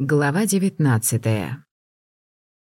Глава 19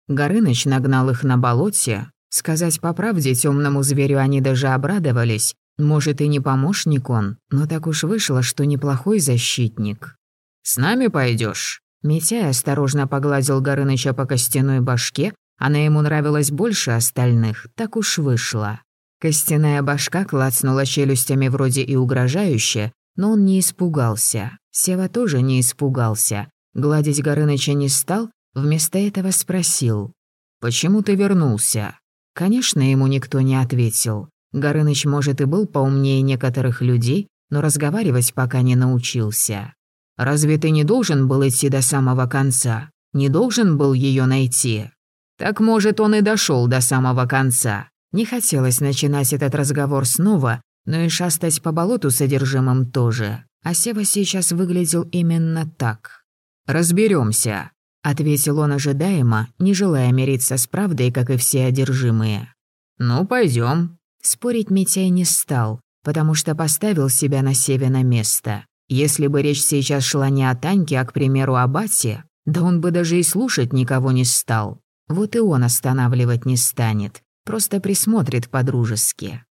Горыныч нагнал их на болоте. Сказать по правде, темному зверю они даже обрадовались. Может, и не помощник он, но так уж вышло, что неплохой защитник. «С нами пойдешь? Митяй осторожно погладил Горыныча по костяной башке. Она ему нравилась больше остальных, так уж вышло. Костяная башка клацнула челюстями вроде и угрожающе, но он не испугался. Сева тоже не испугался. Гладить Горыныча не стал, вместо этого спросил. «Почему ты вернулся?» Конечно, ему никто не ответил. Горыныч, может, и был поумнее некоторых людей, но разговаривать пока не научился. «Разве ты не должен был идти до самого конца? Не должен был ее найти?» «Так, может, он и дошел до самого конца». Не хотелось начинать этот разговор снова, но и шастать по болоту содержимым тоже. А Сева сейчас выглядел именно так. Разберемся, ответил он ожидаемо, не желая мириться с правдой, как и все одержимые. «Ну, пойдем. Спорить Митяй не стал, потому что поставил себя на Севе на место. Если бы речь сейчас шла не о Таньке, а, к примеру, о Бате, да он бы даже и слушать никого не стал. Вот и он останавливать не станет, просто присмотрит по-дружески.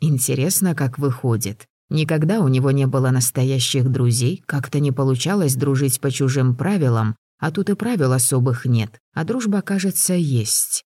Интересно, как выходит. Никогда у него не было настоящих друзей, как-то не получалось дружить по чужим правилам, а тут и правил особых нет, а дружба, кажется, есть.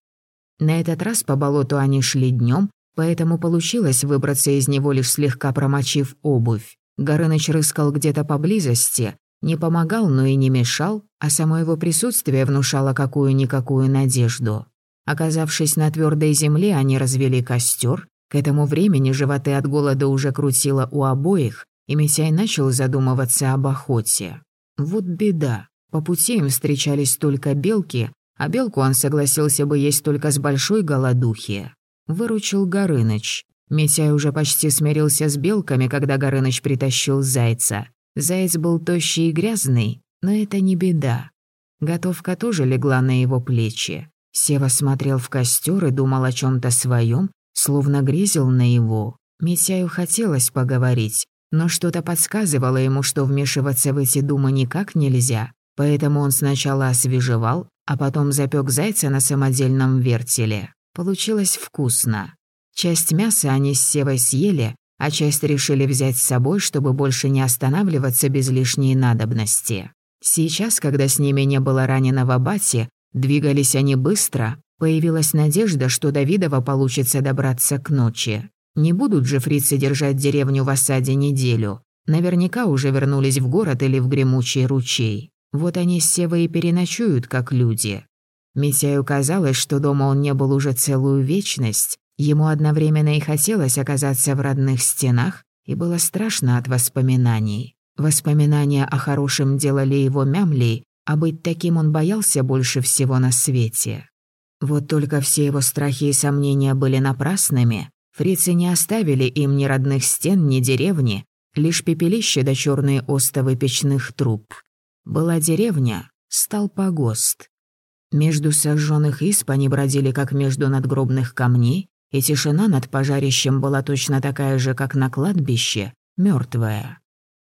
На этот раз по болоту они шли днем, поэтому получилось выбраться из него лишь слегка промочив обувь. Горыныч рыскал где-то поблизости, не помогал, но и не мешал, а само его присутствие внушало какую-никакую надежду. Оказавшись на твердой земле, они развели костер, к этому времени животы от голода уже крутило у обоих, и Митяй начал задумываться об охоте. Вот беда. По пути им встречались только белки, а белку он согласился бы есть только с большой голодухи. Выручил Горыныч. Митяй уже почти смирился с белками, когда Горыныч притащил зайца. Заяц был тощий и грязный, но это не беда. Готовка тоже легла на его плечи. Сева смотрел в костер и думал о чем то своем, словно грезил на его. Митяю хотелось поговорить, но что-то подсказывало ему, что вмешиваться в эти думы никак нельзя, поэтому он сначала освежевал, а потом запек зайца на самодельном вертеле. Получилось вкусно. Часть мяса они с Севой съели, а часть решили взять с собой, чтобы больше не останавливаться без лишней надобности. Сейчас, когда с ними не было раненого Бати, двигались они быстро, Появилась надежда, что Давидова получится добраться к ночи. Не будут же фрицы держать деревню в осаде неделю. Наверняка уже вернулись в город или в гремучий ручей. Вот они с Севой и переночуют, как люди. Митяю казалось, что дома он не был уже целую вечность. Ему одновременно и хотелось оказаться в родных стенах, и было страшно от воспоминаний. Воспоминания о хорошем делали его мямлей, а быть таким он боялся больше всего на свете. Вот только все его страхи и сомнения были напрасными. Фрицы не оставили им ни родных стен, ни деревни, лишь пепелище да черные остовы печных труб. Была деревня, стал погост. Между сожженных исп они бродили, как между надгробных камней, и тишина над пожарищем была точно такая же, как на кладбище, мертвая.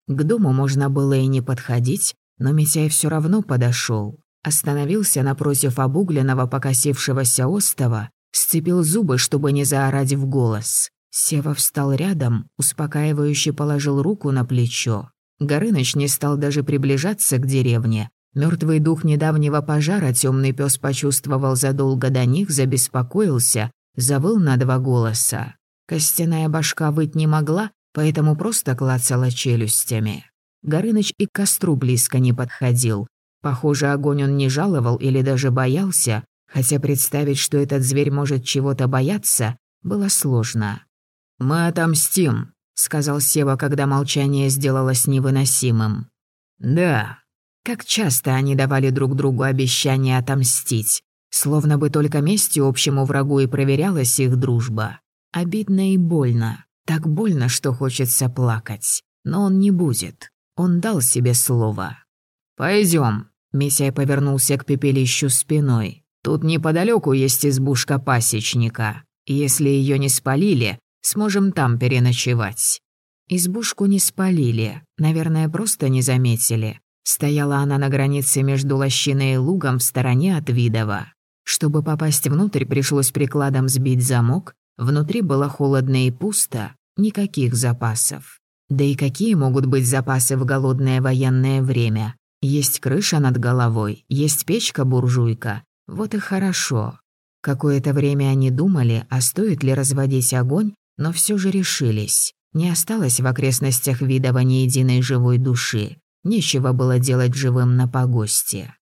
К дому можно было и не подходить, но Митяй все равно подошел. Остановился напротив обугленного покосившегося остова, сцепил зубы, чтобы не заорать в голос. Сева встал рядом, успокаивающе положил руку на плечо. Горыныч не стал даже приближаться к деревне. Мертвый дух недавнего пожара темный пес почувствовал задолго до них, забеспокоился, завыл на два голоса. Костяная башка выть не могла, поэтому просто клацала челюстями. Горыныч и к костру близко не подходил. Похоже, огонь он не жаловал или даже боялся, хотя представить, что этот зверь может чего-то бояться, было сложно. «Мы отомстим», — сказал Сева, когда молчание сделалось невыносимым. «Да». Как часто они давали друг другу обещание отомстить, словно бы только местью общему врагу и проверялась их дружба. Обидно и больно. Так больно, что хочется плакать. Но он не будет. Он дал себе слово. «Пойдем», Митяй повернулся к пепелищу спиной. «Тут неподалеку есть избушка пасечника. Если ее не спалили, сможем там переночевать». Избушку не спалили, наверное, просто не заметили. Стояла она на границе между лощиной и лугом в стороне от Видова. Чтобы попасть внутрь, пришлось прикладом сбить замок. Внутри было холодно и пусто, никаких запасов. Да и какие могут быть запасы в голодное военное время? Есть крыша над головой, есть печка-буржуйка. Вот и хорошо. Какое-то время они думали, а стоит ли разводить огонь, но все же решились. Не осталось в окрестностях Видова ни единой живой души. Нечего было делать живым на погосте.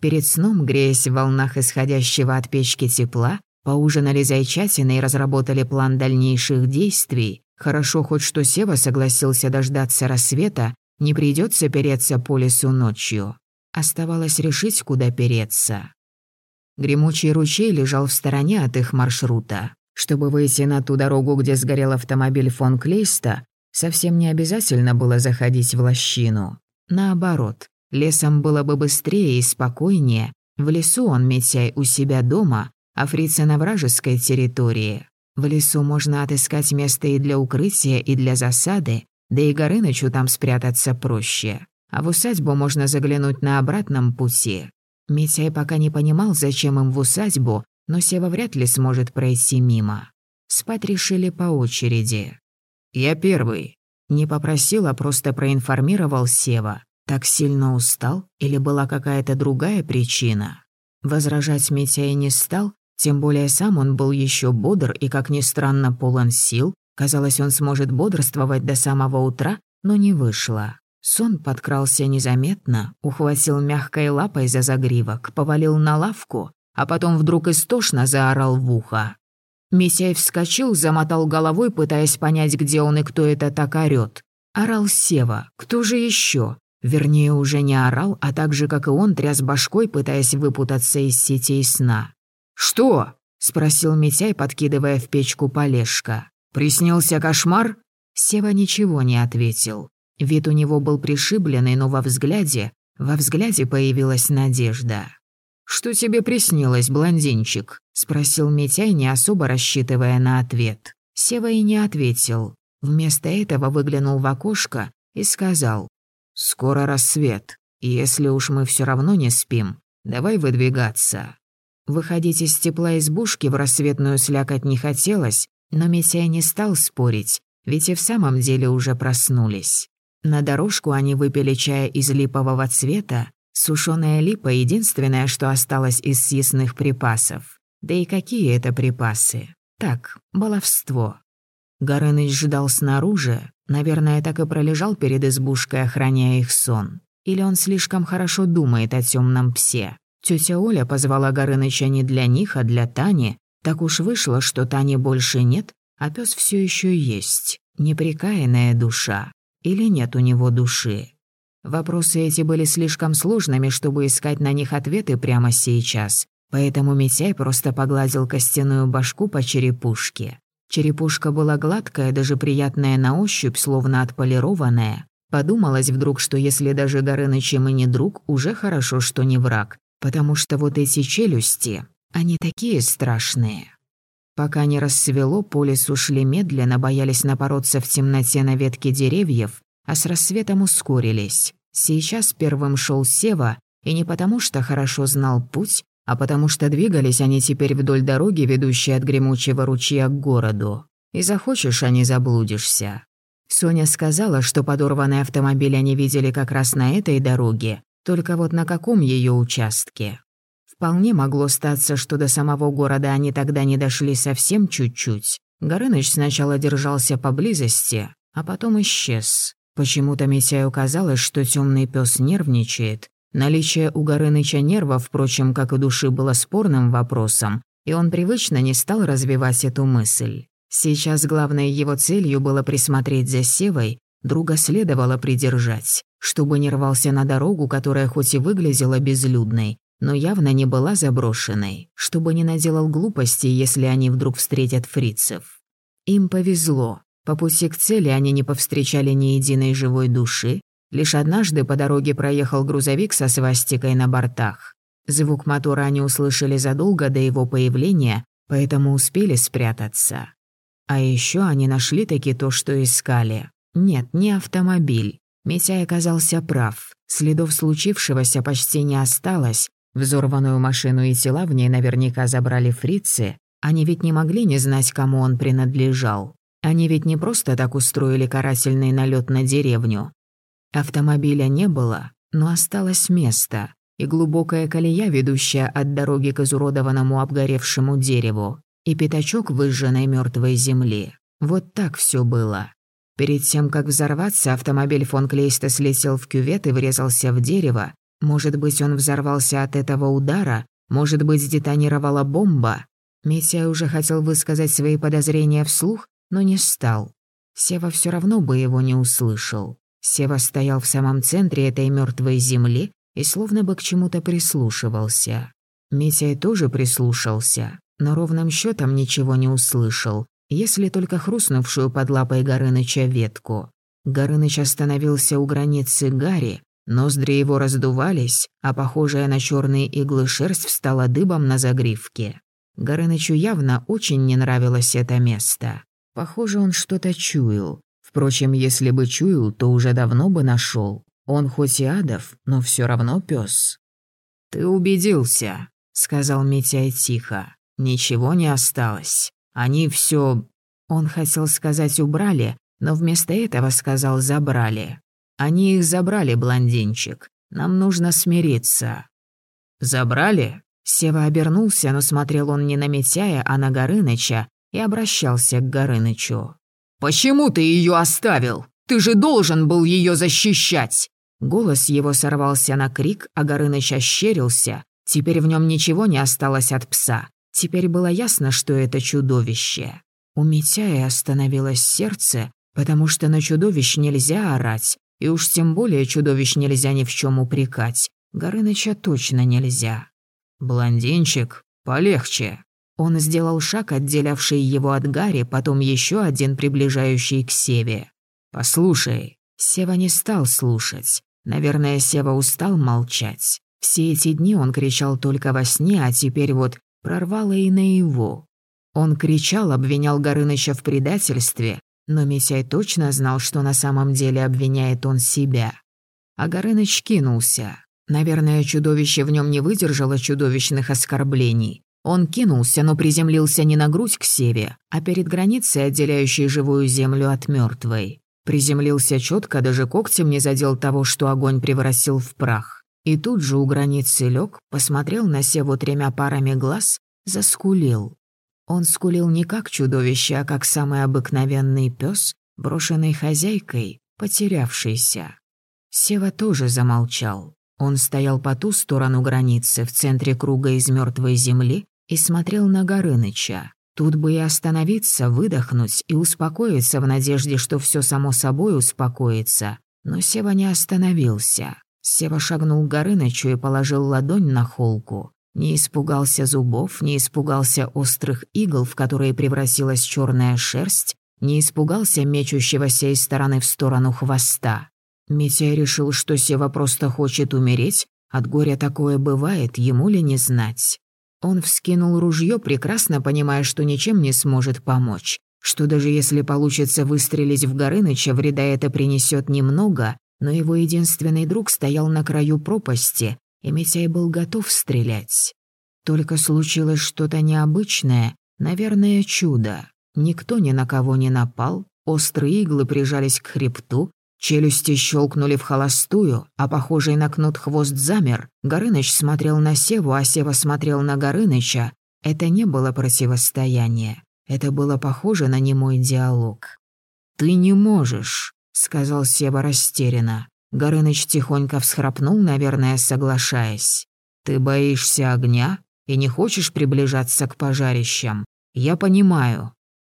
Перед сном, греясь в волнах исходящего от печки тепла, поужинали зайчатиной и разработали план дальнейших действий. Хорошо хоть что Сева согласился дождаться рассвета, не придется переться по лесу ночью. Оставалось решить, куда переться. Гремучий ручей лежал в стороне от их маршрута. Чтобы выйти на ту дорогу, где сгорел автомобиль фон Клейста, совсем не обязательно было заходить в лощину. Наоборот, лесом было бы быстрее и спокойнее. В лесу он, Митяй, у себя дома, а фрица на вражеской территории. В лесу можно отыскать место и для укрытия, и для засады, да и Горынычу там спрятаться проще. А в усадьбу можно заглянуть на обратном пути. Митяй пока не понимал, зачем им в усадьбу, но Сева вряд ли сможет пройти мимо. Спать решили по очереди. «Я первый», не попросил, а просто проинформировал Сева. Так сильно устал или была какая-то другая причина? Возражать Митяй не стал, тем более сам он был еще бодр и, как ни странно, полон сил. Казалось, он сможет бодрствовать до самого утра, но не вышло. Сон подкрался незаметно, ухватил мягкой лапой за загривок, повалил на лавку, а потом вдруг истошно заорал в ухо. Мисяй вскочил, замотал головой, пытаясь понять, где он и кто это так орёт. Орал Сева. Кто же еще? Вернее, уже не орал, а так же, как и он, тряс башкой, пытаясь выпутаться из сетей сна. «Что?» — спросил Митяй, подкидывая в печку полежка. «Приснился кошмар?» Сева ничего не ответил. Вид у него был пришибленный, но во взгляде, во взгляде появилась надежда. «Что тебе приснилось, блондинчик?» — спросил Митяй, не особо рассчитывая на ответ. Сева и не ответил. Вместо этого выглянул в окошко и сказал. «Скоро рассвет, и если уж мы все равно не спим, давай выдвигаться». Выходить из тепла избушки в рассветную слякоть не хотелось, но Митяй не стал спорить, ведь и в самом деле уже проснулись. На дорожку они выпили чая из липового цвета, Сушёная липа — единственное, что осталось из съестных припасов. Да и какие это припасы? Так, баловство. Горыныч ждал снаружи, наверное, так и пролежал перед избушкой, охраняя их сон. Или он слишком хорошо думает о темном псе. Тетя Оля позвала Горыныча не для них, а для Тани. Так уж вышло, что Тани больше нет, а пес все еще есть. Неприкаянная душа. Или нет у него души? Вопросы эти были слишком сложными, чтобы искать на них ответы прямо сейчас, поэтому Митяй просто погладил костяную башку по черепушке. Черепушка была гладкая, даже приятная на ощупь, словно отполированная. Подумалось вдруг, что если даже Горыныч им и не друг, уже хорошо, что не враг, потому что вот эти челюсти, они такие страшные. Пока не рассвело, по лесу шли медленно, боялись напороться в темноте на ветке деревьев, а с рассветом ускорились. Сейчас первым шел Сева, и не потому что хорошо знал путь, а потому что двигались они теперь вдоль дороги, ведущей от гремучего ручья к городу. И захочешь, а не заблудишься. Соня сказала, что подорванный автомобиль они видели как раз на этой дороге, только вот на каком ее участке. Вполне могло статься, что до самого города они тогда не дошли совсем чуть-чуть. Горыныч сначала держался поблизости, а потом исчез. Почему-то Митяю казалось, что темный пес нервничает. Наличие у Горыныча нервов, впрочем, как и души, было спорным вопросом, и он привычно не стал развивать эту мысль. Сейчас главной его целью было присмотреть за Севой, друга следовало придержать, чтобы не рвался на дорогу, которая хоть и выглядела безлюдной, но явно не была заброшенной, чтобы не наделал глупостей, если они вдруг встретят фрицев. Им повезло. По пути к цели они не повстречали ни единой живой души. Лишь однажды по дороге проехал грузовик со свастикой на бортах. Звук мотора они услышали задолго до его появления, поэтому успели спрятаться. А еще они нашли таки то, что искали. Нет, не автомобиль. Митяй оказался прав. Следов случившегося почти не осталось. Взорванную машину и тела в ней наверняка забрали фрицы. Они ведь не могли не знать, кому он принадлежал. Они ведь не просто так устроили карательный налет на деревню. Автомобиля не было, но осталось место и глубокая колея, ведущая от дороги к изуродованному обгоревшему дереву, и пятачок выжженной мертвой земли. Вот так все было. Перед тем, как взорваться, автомобиль фон Клейста слетел в кювет и врезался в дерево. Может быть, он взорвался от этого удара, может быть, сдетонировала бомба. Митя уже хотел высказать свои подозрения вслух, но не стал. Сева все равно бы его не услышал. Сева стоял в самом центре этой мертвой земли и словно бы к чему-то прислушивался. Митяй тоже прислушался, но ровным счетом ничего не услышал, если только хрустнувшую под лапой Горыныча ветку. Горыныч остановился у границы Гарри, ноздри его раздувались, а похожая на черные иглы шерсть встала дыбом на загривке. Горынычу явно очень не нравилось это место. Похоже, он что-то чуял. Впрочем, если бы чуял, то уже давно бы нашел. Он хоть и адов, но все равно пес. «Ты убедился», — сказал Митяй тихо. «Ничего не осталось. Они все. Он хотел сказать «убрали», но вместо этого сказал «забрали». Они их забрали, блондинчик. Нам нужно смириться. «Забрали?» Сева обернулся, но смотрел он не на Митяя, а на Горыныча, и обращался к Горынычу. «Почему ты ее оставил? Ты же должен был ее защищать!» Голос его сорвался на крик, а Горыныч ощерился. Теперь в нем ничего не осталось от пса. Теперь было ясно, что это чудовище. У Митяя остановилось сердце, потому что на чудовищ нельзя орать, и уж тем более чудовищ нельзя ни в чем упрекать. Горыныча точно нельзя. «Блондинчик, полегче», он сделал шаг, отделявший его от Гарри, потом еще один, приближающий к Севе. «Послушай». Сева не стал слушать. Наверное, Сева устал молчать. Все эти дни он кричал только во сне, а теперь вот прорвало и наяву. Он кричал, обвинял Горыныча в предательстве, но Митяй точно знал, что на самом деле обвиняет он себя. А Горыныч кинулся. Наверное, чудовище в нем не выдержало чудовищных оскорблений. Он кинулся, но приземлился не на грудь к севе, а перед границей, отделяющей живую землю от мертвой. Приземлился четко, даже когтем не задел того, что огонь превратил в прах. И тут же у границы лег, посмотрел на севу тремя парами глаз, заскулил. Он скулил не как чудовище, а как самый обыкновенный пес, брошенный хозяйкой, потерявшийся. Сева тоже замолчал. Он стоял по ту сторону границы, в центре круга из мертвой земли, и смотрел на Горыныча. Тут бы и остановиться, выдохнуть и успокоиться в надежде, что все само собой успокоится. Но Сева не остановился. Сева шагнул к Горынычу и положил ладонь на холку. Не испугался зубов, не испугался острых игл, в которые превратилась черная шерсть, не испугался мечущегося из стороны в сторону хвоста. Митя решил, что Сева просто хочет умереть. От горя такое бывает, ему ли не знать. Он вскинул ружье, прекрасно понимая, что ничем не сможет помочь. Что даже если получится выстрелить в Горыныча, вреда это принесет немного, но его единственный друг стоял на краю пропасти, и Митяй был готов стрелять. Только случилось что-то необычное, наверное, чудо. Никто ни на кого не напал, острые иглы прижались к хребту, Челюсти щелкнули в холостую, а похожий на кнут хвост замер. Горыныч смотрел на Севу, а Сева смотрел на Горыныча. Это не было противостояние. Это было похоже на немой диалог. «Ты не можешь», — сказал Сева растерянно. Горыныч тихонько всхрапнул, наверное, соглашаясь. «Ты боишься огня и не хочешь приближаться к пожарищам? Я понимаю».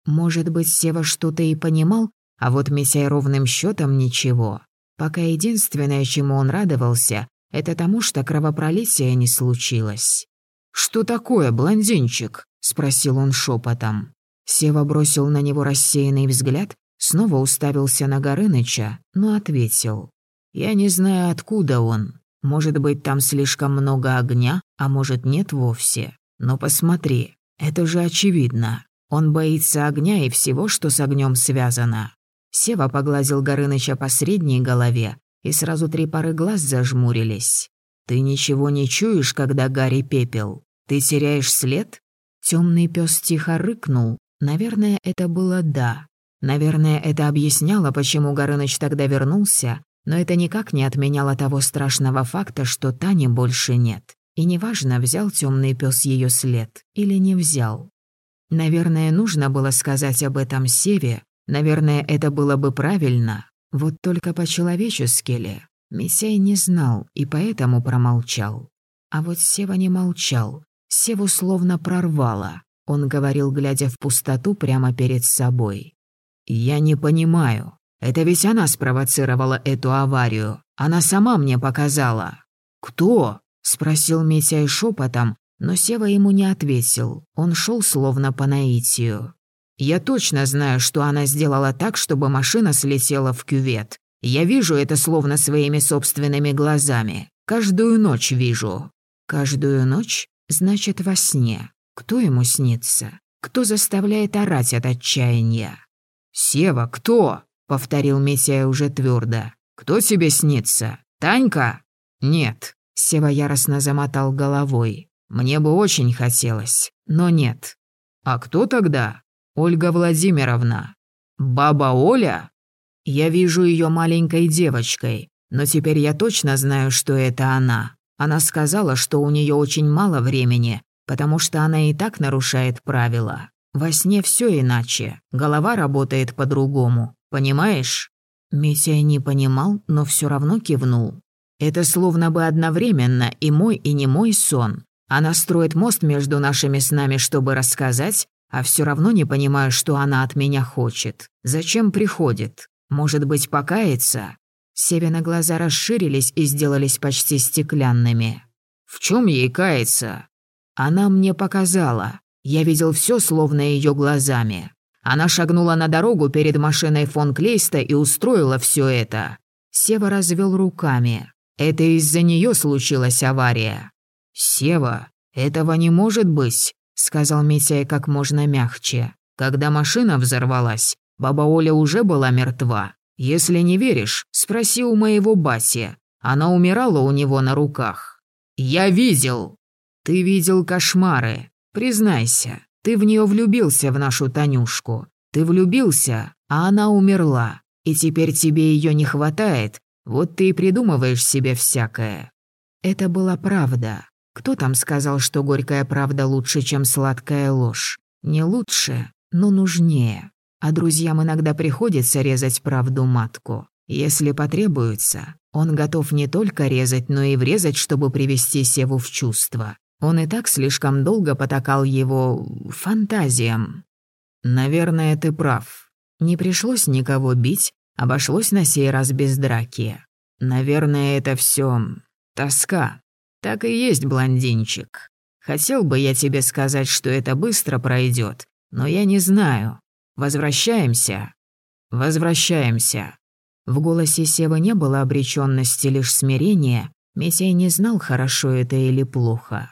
Может быть, Сева что-то и понимал, а вот Митяй ровным счетом ничего. Пока единственное, чему он радовался, это тому, что кровопролития не случилось. «Что такое, блондинчик?» — спросил он шепотом. Сева бросил на него рассеянный взгляд, снова уставился на Горыныча, но ответил. «Я не знаю, откуда он. Может быть, там слишком много огня, а может, нет вовсе. Но посмотри, это же очевидно. Он боится огня и всего, что с огнем связано. Сева погладил Горыныча по средней голове, и сразу три пары глаз зажмурились. «Ты ничего не чуешь, когда Гарри пепел? Ты теряешь след?» Темный пес тихо рыкнул. Наверное, это было «да». Наверное, это объясняло, почему Горыныч тогда вернулся, но это никак не отменяло того страшного факта, что Тани больше нет. И неважно, взял темный пес ее след или не взял. Наверное, нужно было сказать об этом Севе, наверное, это было бы правильно, вот только по-человечески ли? Мессей не знал и поэтому промолчал. А вот Сева не молчал, Севу словно прорвало. Он говорил, глядя в пустоту прямо перед собой. «Я не понимаю. Это ведь она спровоцировала эту аварию. Она сама мне показала». «Кто?» – спросил Митяй шепотом, но Сева ему не ответил. Он шел словно по наитию. «Я точно знаю, что она сделала так, чтобы машина слетела в кювет. Я вижу это словно своими собственными глазами. Каждую ночь вижу». «Каждую ночь? Значит, во сне. Кто ему снится? Кто заставляет орать от отчаяния?» «Сева, кто?» — повторил Митя уже твердо. «Кто тебе снится? Танька?» «Нет». Сева яростно замотал головой. «Мне бы очень хотелось, но нет». «А кто тогда?» «Ольга Владимировна». «Баба Оля?» «Я вижу ее маленькой девочкой, но теперь я точно знаю, что это она. Она сказала, что у нее очень мало времени, потому что она и так нарушает правила. Во сне все иначе, голова работает по-другому, понимаешь?» Митя не понимал, но все равно кивнул. «Это словно бы одновременно и мой, и не мой сон. Она строит мост между нашими снами, чтобы рассказать, а все равно не понимаю, что она от меня хочет. Зачем приходит? Может быть, покаяться?» Севина глаза расширились и сделались почти стеклянными. «В чем ей каяться?» «Она мне показала. Я видел все словно ее глазами. Она шагнула на дорогу перед машиной фон Клейста и устроила все это. Сева развел руками. Это из-за нее случилась авария. «Сева, этого не может быть», — сказал Митяй как можно мягче. «Когда машина взорвалась, баба Оля уже была мертва. Если не веришь, спроси у моего Баси. Она умирала у него на руках». «Я видел!» «Ты видел кошмары. Признайся, ты в нее влюбился в нашу Танюшку. Ты влюбился, а она умерла. И теперь тебе ее не хватает, вот ты и придумываешь себе всякое». Это была правда. Кто там сказал, что горькая правда лучше, чем сладкая ложь? Не лучше, но нужнее. А друзьям иногда приходится резать правду матку. Если потребуется, он готов не только резать, но и врезать, чтобы привести Севу в чувство. Он и так слишком долго потакал его фантазиям. «Наверное, ты прав. Не пришлось никого бить, обошлось на сей раз без драки. Наверное, это все тоска. Так и есть, блондинчик. Хотел бы я тебе сказать, что это быстро пройдет, но я не знаю. Возвращаемся. Возвращаемся. В голосе Сева не было обреченности, лишь смирения. Мессия не знал, хорошо это или плохо.